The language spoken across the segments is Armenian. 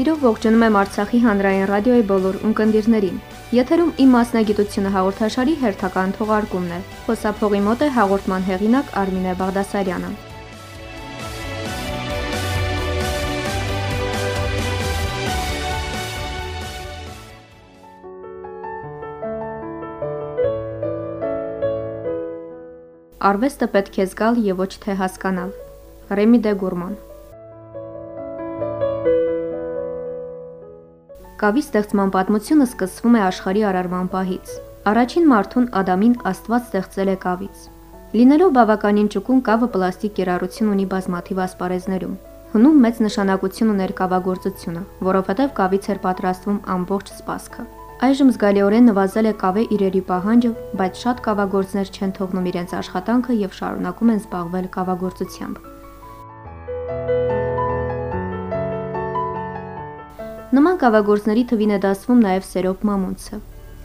Սիրով ողջունում եմ Արցախի հանրային ռադիոյի բոլոր ունկնդիրներին։ Եթերում իմ մասնագիտությունը հաղորդաշարի հերթական թողարկումն է։ Խոսափողի մոտ է հաղորդման հեղինակ Արմինե Բաղդասարյանը։ Արվեստը պետք է զգալ եւ ոչ թե հասկանալ։ Ռեմի դե Գուրման Կավի ստեղծման պատմությունը սկսվում է աշխարհի արարման պահից։ Առաջին մարդուն Ադամին Աստված ստեղծել է կավից։ Լինելով բավականին ճկուն կավը պլաստիկ կերառություն ունի բազմաթիվ ասպարեզներում։ Հնում մեծ նշանակություն ուներ կավագործությունը, որովհետև կավից էր պատրաստվում ամբողջ սպասքը։ Այժմ զգալիորեն նվազել է կավե իրերի պահանջը, բայց շատ կավագործներ չեն թողնում իրենց աշխատանքը եւ շարունակում են զբաղվել կավագործությամբ։ Նման կավագործների թվին է դասվում նաև Սերոբ Մամունցը։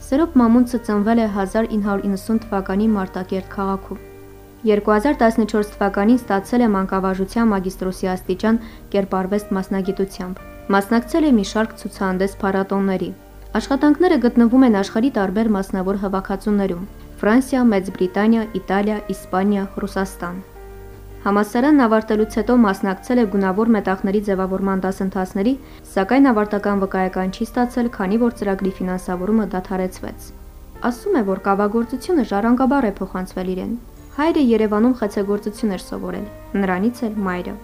Սերոբ Մամունցը ծնվել է 1990 թվականի Մարտակերտ քաղաքում։ 2014 թվականին ստացել է մանկավարժության մագիստրոսի աստիճան կերպարվեստ մասնագիտությամբ։ Մասնակցել է մի շարք ցուցահանդես փառատոների, Աշխատանքները գտնվում են աշխարհի տարբեր մասնավոր հավաքածուներում՝ Ֆրանսիա, Մեծ Բրիտանիա, Իտալիա, Իսպանիա, Ռուսաստան։ Համասարանն ավարտելուց հետո մասնակցել է գունավոր մետաղների ձևավորման դասընթացների, սակայն ավարտական վկայական չի ստացել, քանի որ ծրագրի ֆինանսավորումը դադարեցվեց։ Ասում է, որ կավագործությունը ժառանգաբար է փոխանցվել իրեն։ Հայրը Երևանում խեցեգործություն էր սովորել, նրանից էլ մայրը։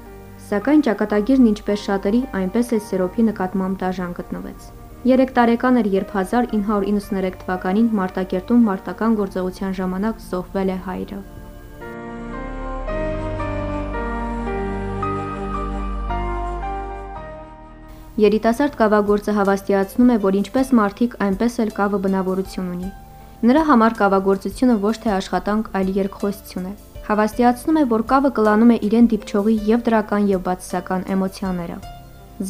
Սակայն ճակատագիրն ինչպես շատերի, այնպես էլ Սերոփի նկատմամբ դաժան գտնվեց։ 3 տարեկան էր, երբ 1993 թվականին Մարտակերտում մարտական գործողության ժամանակ զոհվել է հայրը։ Երիտասարդ կավագործը հավաստիացնում է, որ ինչպես մարդիկ, այնպես էլ կավը բնավորություն ունի։ Նրա համար կավագործությունը ոչ թե աշխատանք, այլ երկխոսություն է։ Հավաստիացնում է, որ կավը կլանում է իրեն դիպչողի եւ դրական եւ բացասական էմոցիաները։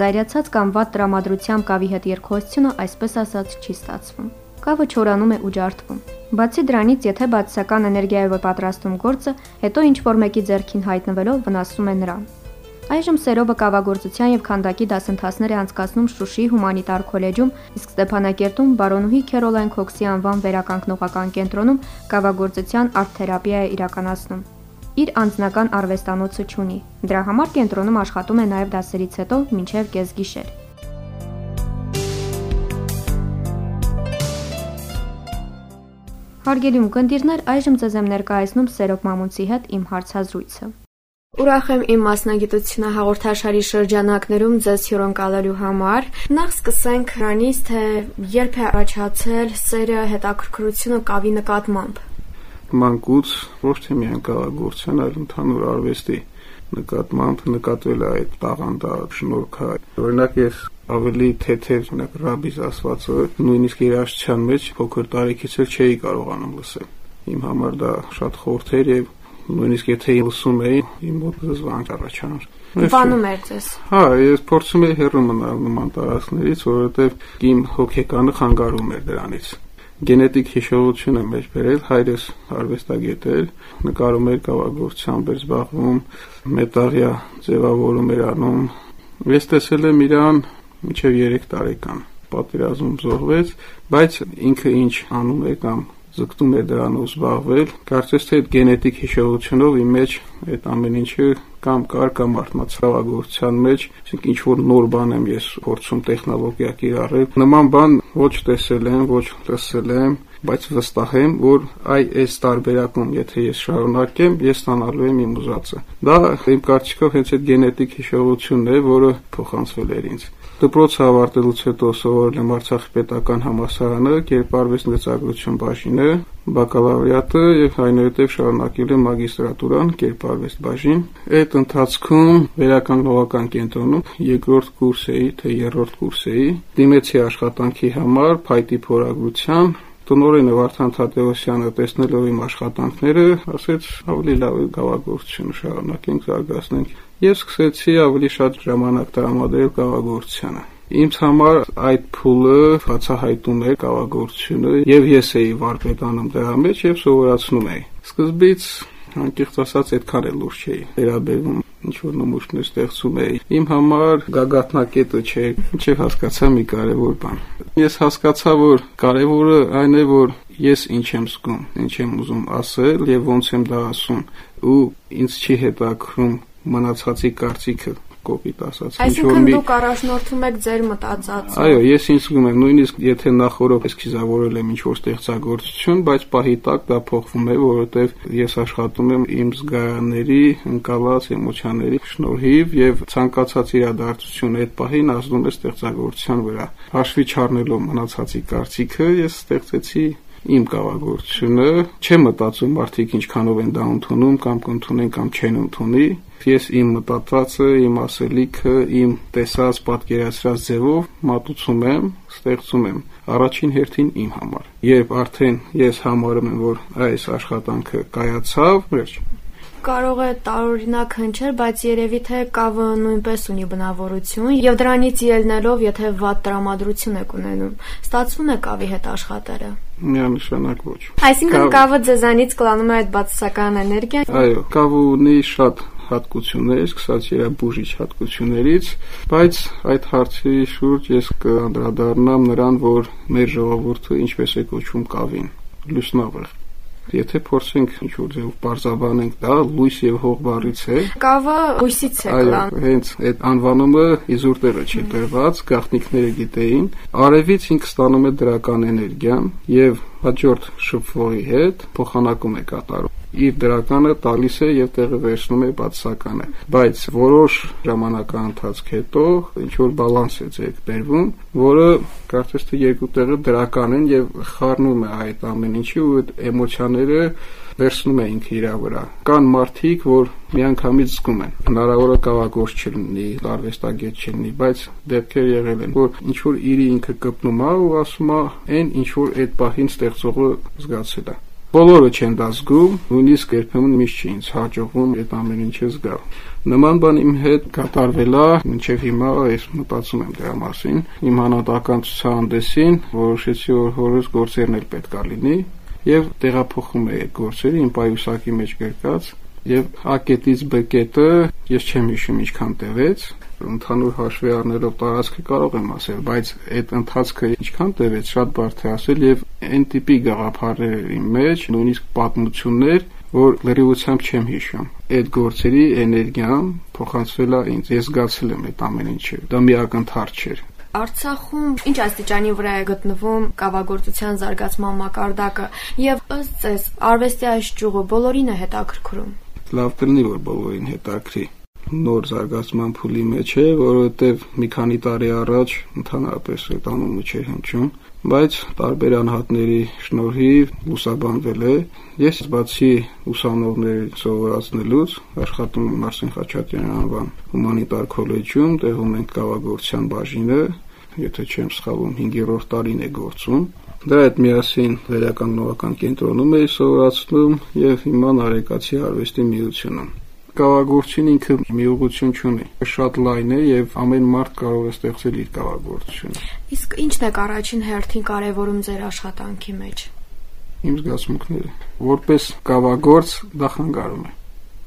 Զայրացած կամ վատ տրամադրությամբ կավի հետ երկխոսությունը այսպես ասած չի ստացվում։ Կավը չորանում է ու ջարդվում։ Բացի դրանից, եթե բացասական էներգիայով է պատրաստում գործը, հետո ինչ որ մեկի ձեռքին հայտնվելով վնասում է նրան։ Այժմ Սերովը կավագործության եւ քանդակի դասընթացներ է անցկացնում Շուշի հումանիտար քոլեջում, իսկ Ստեփանակերտում բարոնուհի Քերոլայն Քոքսի անվան վերականգնողական կենտրոնում կավագործության արտ-թերապիա է իրականացնում իր անձնական արվեստանոցը չունի։ Դրա համար կենտրոնում աշխատում է նաև դասերից հետո մինչև կեսգիշեր։ Հարգելի ունկնդիրներ, այժմ ձեզ եմ ներկայացնում Սերոբ Մամունցի հետ իմ հարցազրույցը։ Ուրախ եմ իմ մասնագիտությունը հաղորդաշարի շրջանակներում ձեզ հյուրընկալելու համար։ Նախ սկսենք նրանից, թե երբ է առաջացել սերը հետաքրքրությունը կավի նկատմամբ մանկուց ոչ թե միայն կավագործության, այլ ընդհանուր արվեստի նկատմամբ նկատվել է այդ տաղանդա շնորհքը։ Օրինակ ես ավելի թեթև օրինակ ռաբիս ասվածը նույնիսկ երաժշտության մեջ փոքր տարիքից էլ չէի կարողանում լսել։ Իմ համար դա շատ խորթ էր եւ նույնիսկ եթե լսում էի, իմ մոտ զվանք առաջանում։ Բանում էր ձեզ։ Հա, ես փորձում էի հեռու մնալ նման տարածքներից, որովհետեւ իմ հոգեկանը խանգարում էր դրանից գենետիկ հիշողություն է մեջ բերել, հայրս արվեստագետ էր, նկարում էր կավագործությամբ էր զբաղվում, մետաղյա ձևավորում էր անում։ Ես տեսել եմ իրան մինչև 3 տարեկան պատերազմում զոհվեց, բայց ինքը ինչ անում է կամ զգտում է դրանով զբաղվել, կարծես թե այդ գենետիկ հիշողությունով իմ մեջ այդ ամեն ինչը կամ կար կամ արթնացավագործության մեջ, այսինքն ինչ որ նոր բան եմ ես փորձում տեխնոլոգիա կիրառել։ Նման բան ոչ տեսել եմ, ոչ լսել եմ, բայց վստահ եմ, որ այ այս տարբերակում, եթե ես շարունակեմ, ես ստանալու եմ իմ ուզածը։ Դա իմ կարծիքով հենց այդ գենետիկ հիշողությունն է, որը փոխանցվել էր ինձ։ Դպրոցը ավարտելուց հետո սովորել եմ Արցախի պետական համալսարանը, կերպարվեստ մեծագրություն բաժինը, բակալավրիատը եւ այնուհետեւ շարունակել եմ մագիստրատուրան կերպարվեստ բաժին։ Այդ ընթացքում վերականգնողական կենտրոնում երկրորդ կուրս էի, թե երրորդ կուրս էի։ Դիմեցի աշխատանքի համար փայտի փորագրության տնօրենը Վարդան Թադեոսյանը տեսնելով իմ աշխատանքները, ասեց ավելի լավ է գավագործությունը շարունակենք, զարգացնենք եւ սկսեցի ավելի շատ ժամանակ տրամադրել կավագործությանը։ Ինձ համար այդ փուլը բացահայտում է կավագործությունը եւ ես էի վարպետանում դրա մեջ եւ սովորացնում էի։ Սկզբից անկեղծ ասած այդքան էլ լուրջ չէի վերաբերվում ինչ որ նմուշներ ստեղծում էի։ Իմ համար գագաթնակետը չէ, չէ հասկացա մի կարևոր բան։ Ես հասկացա, որ կարևորը այն է, որ ես ինչ եմ զգում, ինչ եմ ուզում ասել եւ ոնց եմ դա ասում ու ինձ չի հետաքրում մնացածի կարծիքը կոպիտ ասած։ Այսինքն դուք առաջնորդում եք ձեր մտածածը։ Այո, ես ինձ զգում եմ, նույնիսկ եթե նախորդ էսքիզավորել եմ ինչ-որ ստեղծագործություն, բայց պահի տակ դա փոխվում է, որովհետև ես աշխատում եմ իմ զգայանների, ընկալած էմոցիաների շնորհիվ եւ ցանկացած իրադարձություն այդ պահին ազդում է ստեղծագործության վրա։ Հաշվի չառնելով մնացածի կարծիքը, ես ստեղծեցի իմ կավագործությունը, չեմ մտածում մարդիկ ինչքանով են դա ընդունում կամ կընդունեն կամ չեն ընդունի։ Ես իմ մտածվածը, իմ ասելիքը, իմ տեսած, պատկերացրած ձևով մատուցում եմ, ստեղծում եմ առաջին հերթին իմ համար։ Երբ արդեն ես համարում եմ, որ այս աշխատանքը կայացավ, վերջ, կարող է տարօրինակ հնչել, բայց երևի թե կավը նույնպես ունի բնավորություն եւ դրանից ելնելով, եթե վատ տրամադրություն եք ունենում, ստացվում է կավի հետ աշխատելը։ Միանշանակ ոչ։ Այսինքն կավը ձեզանից կլանում է այդ բացասական էներգիան։ Այո, կավը ունի շատ հատկություններ, սկսած իր բուժիչ հատկություններից, բայց այդ հարցի շուրջ ես կանդրադառնամ նրան, որ մեր ժողովուրդը ինչպես է կոչվում կավին։ Լուսնավեղ Եթե փորձենք ինչ-որ ձեւ բարձաբանենք դա լույս եւ հող բառից է։ Կավը լույսից է կլան։ Այո, հենց այդ անվանումը իզուր տեղը չի տրված, գաղտնիքները գիտեին։ Արևից ինքը ստանում է դրական էներգիան եւ հաջորդ շփվողի հետ փոխանակում է կատարում իր դրականը տալիս է եւ տեղը վերցնում է բացականը բայց որոշ ժամանակահատվածք հետո ինչ որ բալանս է ձեր բերվում որը կարծես թե երկու տեղը դրական են եւ խառնում է այդ ամեն ինչի ու այդ էմոցիաները վերցնում է ինքը իր վրա կան մարդիկ որ միանգամից զգում են. հնարավորը կավագործ չլինի արվեստագետ չլինի բայց դեպքեր եղել են որ ինչ որ իր ինքը կպնում է ու ասում է այն ինչ որ այդ պահին ստեղծողը զգացել է Բոլորը չեն դա զգում, նույնիսկ երբեմն միշտ չի ինձ հաջողվում այդ ամեն ինչը զգալ։ Նման բան իմ հետ կատարվել է, մինչև հիմա ես մտածում եմ դրա մասին։ Իմ հանրատական ցուցահանդեսին որոշեցի, որ հորս գործերն էլ պետք է լինի եւ տեղափոխում եմ այդ գործերը իմ պայուսակի մեջ գրկած եւ A կետից B կետը ես չեմ հիշում ինչքան տևեց, ընդհանուր հաշվի առնելով տարածքը կարող եմ ասել, բայց այդ ընթացքը ինչքան տևեց, շատ բարդ է ասել եւ այն տիպի գաղափարների մեջ, նույնիսկ պատմություններ, որ լրիվությամբ չեմ հիշում։ Այդ գործերի էներգիան փոխանցվել է ինձ, ես զգացել եմ այդ ամեն ինչը։ Դա մի ակնթարթ չէր։ Արցախում ինչ աստիճանի վրա է գտնվում կավագործության զարգացման մակարդակը եւ ըստ ձեզ արվեստի այս ճյուղը բոլորին է հետաքրքրում։ Լավ կլինի որ բոլորին հետաքրի նոր զարգացման փուլի մեջ է, որովհետև մի քանի տարի առաջ ընդհանրապես այդ անունը չէր հնչում, բայց տարբեր անհատների շնորհիվ լուսաբանվել է։ Ես բացի ուսանողների սովորացնելուց աշխատում եմ Մարսեն Խաչատրյան անվան հումանիտար քոլեջում, տեղում ենք կավագործության բաժինը, եթե չեմ սխալվում 5-րդ տարին է գործում Դրա հետ միասին վերական նորական կենտրոնում էի սովորացնում եւ հիմա Նարեկացի արվեստի միությունում կավագործին ինքը մի ուղղություն չունի։ Շատ լայն է եւ ամեն մարդ կարող է ստեղծել իր կավագործությունը։ Իսկ ի՞նչն է առաջին հերթին կարևորում ձեր աշխատանքի մեջ։ Իմ զգացմունքները։ Որպես կավագործ դա խանգարում է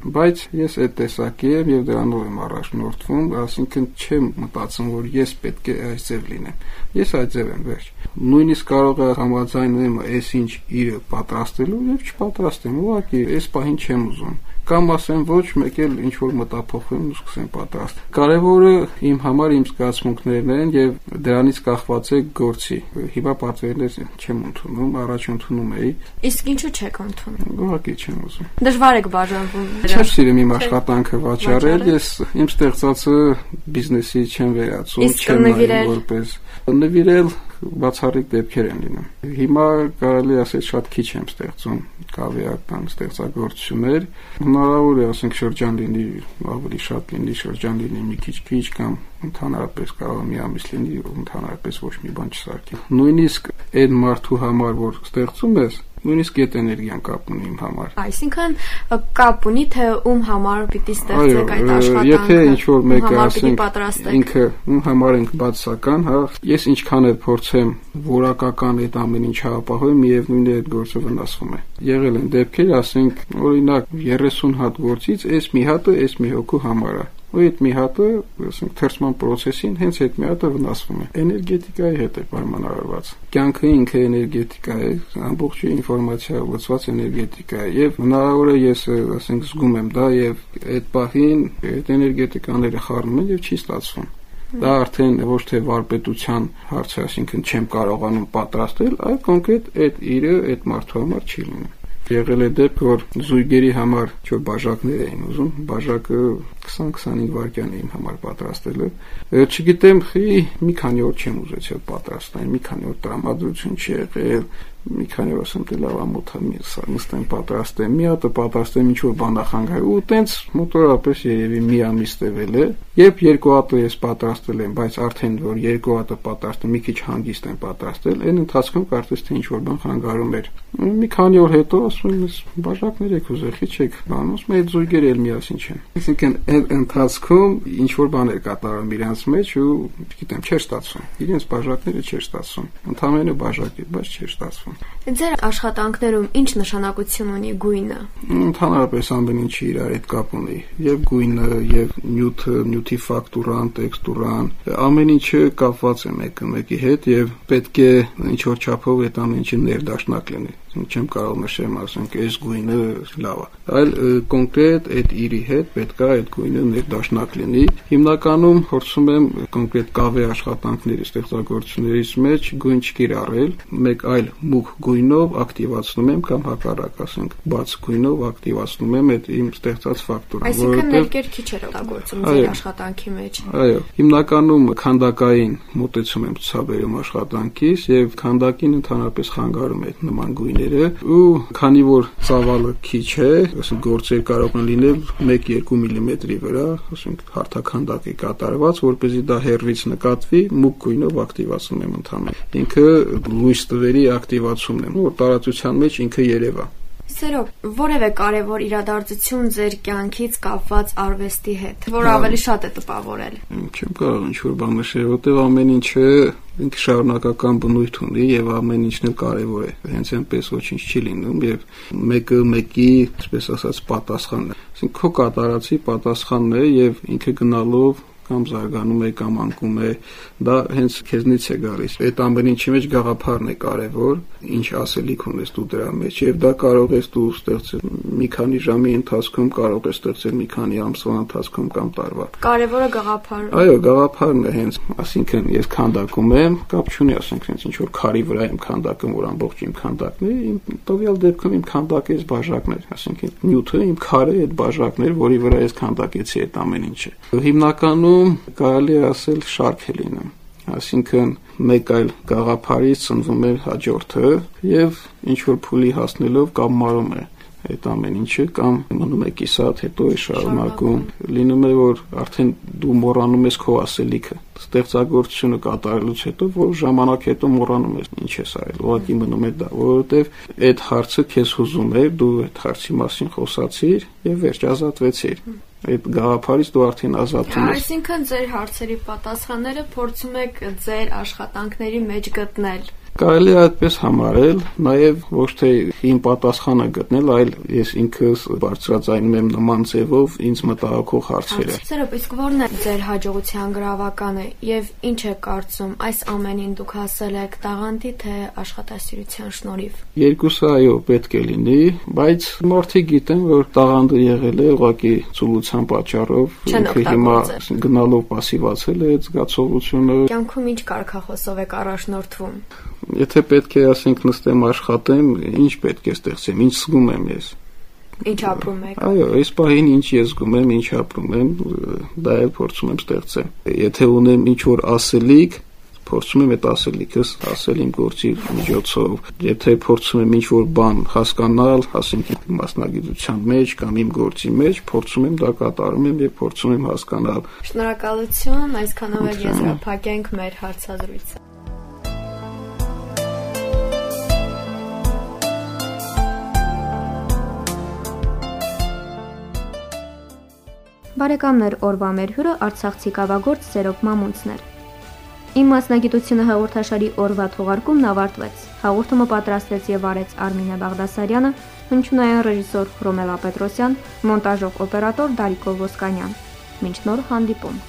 բայց ես այդ տեսակի եմ եւ դրանով եմ առաջնորդվում, ասինքն չեմ մտածում, որ ես պետք է այս ձև լինեմ։ Ես այդ ձև եմ վերջ։ Նույնիսկ կարող է համաձայնեմ այս ինչ իրը պատրաստելու եւ չպատրաստեմ, ուղղակի այս պահին չեմ ուզում կամ ասեմ ոչ, մեկ էլ ինչ որ մտափոխվեմ ու սկսեմ պատրաստ։ Կարևորը իմ համար իմ զգացմունքներն են եւ դրանից կախված է գործի։ Հիմա պատվերներ չեմ ընդունում, առաջ ընդունում էի։ Իսկ ինչու չեք ընդունում։ Ուղղակի չեմ ուզում։ Դժվար եք բաժանվում։ Չեմ սիրում իմ աշխատանքը վաճառել, ես իմ ստեղծածը բիզնեսի չեմ վերածում, չեմ նայում որպես նվիրել բացառիկ դեպքեր են լինում։ Հիմա կարելի ասել շատ քիչ եմ ստեղծում կավիական ստեղծագործություններ։ Հնարավոր է ասենք շրջան լինի, ավելի շատ լինի, շրջան լինի մի քիչ քիչ կամ ընդհանրապես կարող մի ամիս լինի ընդհանրապես ոչ մի բան չսարքի։ Նույնիսկ այդ մարդու համար, որ ստեղծում ես, նույնիսկ այդ էներգիան կապ ունի իմ համար։ Այսինքն կապ ունի թե ում համար պիտի ստեղծեք այդ աշխատանքը։ Եթե ինչ որ մեկը ասենք ինքը ում համար ենք բացական, հա, ես ինչքան էլ փորձեմ որակական այդ ամեն ինչ ապահովել, միևնույն է այդ գործը վնասվում է։ Եղել են դեպքեր, ասենք, օրինակ 30 հատ գործից այս մի հատը այս մի հոգու համար է ու այդ մի հատը, ասենք, թերցման process-ին հենց այդ մի հատը վնասվում է։ Էներգետիկայի հետ է պայմանավորված։ Կյանքը ինքը էներգետիկա է, ամբողջ ինֆորմացիա լցված էներգետիկա է եւ հնարավոր է ես, ասենք, զգում եմ դա եւ այդ պահին այդ էներգետիկաները խառնում են եւ չի ստացվում դա արդեն ոչ թե վարպետության հարց է, այսինքն չեմ կարողանում պատրաստել, այլ կոնկրետ այդ իրը այդ մարդու համար չի լինում եղել է դեպք, որ զույգերի համար չէ բաժակներ էին ուզում, բաժակը 20-25 վայրկյան իմ համար պատրաստել է։ Չգիտեմ, խի մի քանի օր չեմ ուզեցել պատրաստել, մի քանի օր տրամադրություն չի եղել, մի քանի օր ասեմ թե լավ ամոթա մի նստեմ պատրաստեմ մի հատը պատրաստեմ ինչ որ բան նախանգայ ու տենց մոտորապես երևի մի ամիս տևել է երբ երկու հատը ես պատրաստել եմ բայց արդեն որ երկու հատը պատրաստեմ մի քիչ հանգիստ եմ պատրաստել այն ընթացքում կարծես թե ինչ որ բան խանգարում էր մի քանի օր հետո ասում ես բաժակներ եք ուզել խիչեք բան ասում եմ այդ զույգերը էլ միասին չեն այսինքն այն ընթացքում ինչ որ բաներ կատարում իրենց մեջ ու գիտեմ չէր ստացվում իրենց բաժակները չէր ստացվում ընդհանրապես բաժակ է բայց չէր ստացվում Ձեր աշխատանքներում ինչ նշանակություն ունի գույնը։ Ընդհանրապես ամեն ինչի իրար հետ կապ ունի, եւ գույնը, եւ նյութը, նյութի ֆակտուրան, տեքստուրան, ամեն ինչը կապված է մեկը մեկի հետ եւ պետք է ինչ որ չափով այդ ամեն ինչը ներդաշնակ լինի չեմ կարող նշեմ, ասենք, այս գույնը լավ է, այլ կոնկրետ այդ իրի հետ պետքա այդ գույնը ներդաշնակ լինի։ Հիմնականում փորձում եմ կոնկրետ կավե աշխատանքների ստեղծագործություններից մեջ գույն չկիրառել, մեկ այլ մուգ գույնով ակտիվացնում եմ կամ հակառակ, ասենք, բաց գույնով ակտիվացնում եմ այդ իմ ստեղծած ֆակտորը, որովհետև Այսինքն ներկեր քիչ էր օգտագործում ձեր աշխատանքի մեջ։ Այո, հիմնականում քանդակային մոտեցում եմ ցուցաբերում աշխատանքից եւ քանդակին ընդհանրապես խանգարում է նման գույներ գույները ու քանի որ ծավալը քիչ է, ասենք գործեր կարող են լինել 1-2 մմ-ի վրա, ասենք հարթականդակ է կատարված, որ เป զի դա հերվից նկատվի, մուգ գույնով ակտիվացնում եմ ընդհանրապես։ Ինքը լույս տվերի ակտիվացումն է, որ տարածության մեջ ինքը երևա։ Սերո, որևէ կարևոր իրադարձություն ձեր կյանքից կապված արվեստի հետ, որ ավելի շատ է տպավորել։ Չեմ կարող ինչ-որ բան նշել, որտեղ ամեն ինչը ինքը շարունակական բնույթ ունի եւ ամեն ինչն էլ կարեւոր է։ Հենց այնպես ոչինչ չի լինում եւ մեկը մեկի, այսպես ասած, պատասխանն է։ Այսինքն քո կատարածի պատասխանն է եւ ինքը գնալով կամ զարգանում է կամ անկում է, դա հենց քեզնից է գալիս։ Այդ ամեն ինչի մեջ գաղափարն է կարևոր, ինչ ասելիք ունես դու դրա մեջ, եւ դա կարող ես դու ստեղծել մի քանի ժամի ընթացքում, կարող ես ստեղծել մի քանի ամսվա ընթացքում կամ տարվա։ Կարևորը գաղափարը։ Այո, գաղափարն է հենց, ասինքն ես քանդակում եմ, կապ չունի, ասենք հենց ինչ որ քարի վրա եմ քանդակում, որ ամբողջ իմ քանդակն է, իմ տվյալ դեպքում իմ քանդակը էս բաժակներ, ասենք նյութը իմ քարը այդ բաժակներ, որի վրա ես քանդակեցի այդ ամեն ինչը։ Հիմնականում Իրականում կարելի ասել շարք է լինում այսինքն մեկ այլ գաղափարից ծնվում է հաջորդը եւ ինչ որ փուլի հասնելով կամ մարում է այդ ամեն ինչը կամ մնում է կիսատ հետո է շարունակում լինում է որ արդեն դու մոռանում ես քո ասելիքը ստեղծագործությունը կատարելուց հետո որ ժամանակ հետո մոռանում ես ինչ ես արել ուղղակի մնում է դա որովհետեւ այդ հարցը քեզ հուզում է դու այդ հարցի մասին խոսացիր եւ վերջ ազատվեցիր այդ գաղափարից դու արդեն ազատում ես։ Այսինքն ձեր հարցերի պատասխանները փորձում եք ձեր աշխատանքների մեջ գտնել։ Կարելի է այդպես համարել, նաև ոչ թե իմ պատասխանը գտնել, այլ ես ինքս բարձրացնում եմ նման ձևով ինձ մտահոգող հարցերը։ Սերոբ, իսկ ո՞րն է ձեր հաջողության գրավականը եւ ինչ է կարծում այս ամենին դուք հասել եք տաղանդի թե աշխատասիրության շնորհիվ։ Երկուսը այո, պետք է լինի, բայց մարդիկ գիտեն, որ տաղանդը եղել է ուղղակի ցուլության պատճառով, ինքը հիմա գնալով пассивացել է այդ զգացողությունը։ Կյանքում ինչ կարքախոսով եք առաջնորդվում։ Եթե պետք է ասենք նստեմ աշխատեմ, ինչ պետք է ստեղծեմ, ինչ զգում եմ ես։ Ինչ ապրում եք։ Այո, այս պահին ինչ ես զգում եմ, ինչ ապրում եմ, դա էլ փորձում եմ ստեղծել։ Եթե ունեմ ինչ որ ասելիք, փորձում եմ այդ ասելիքս ասել իմ գործի միջոցով։ Եթե փորձում եմ ինչ-որ բան հասկանալ, ասենք մասնագիտության մեջ կամ իմ գործի մեջ, փորձում եմ դա կատարում եմ եւ փորձում եմ հասկանալ։ Շնորհակալություն, այսքանով էլ եզրափակենք մեր հարցազրույցը։ Բարեկամներ, օրվա մեր հյուրը Արցախցի կավագործ Սերոբ Մամունցն էր։ Իմ մասնագիտությունը հաղորդաշարի օրվա թողարկումն ավարտվեց։ Հաղորդումը պատրաստեց եւ արեց Արմինե Բաղդասարյանը, հնչյունային ռեժիսոր Ռոմելա Պետրոսյան, մոնտաժող օպերատոր Դարիկո Ոսկանյան։ Մինչ նոր հանդիպում։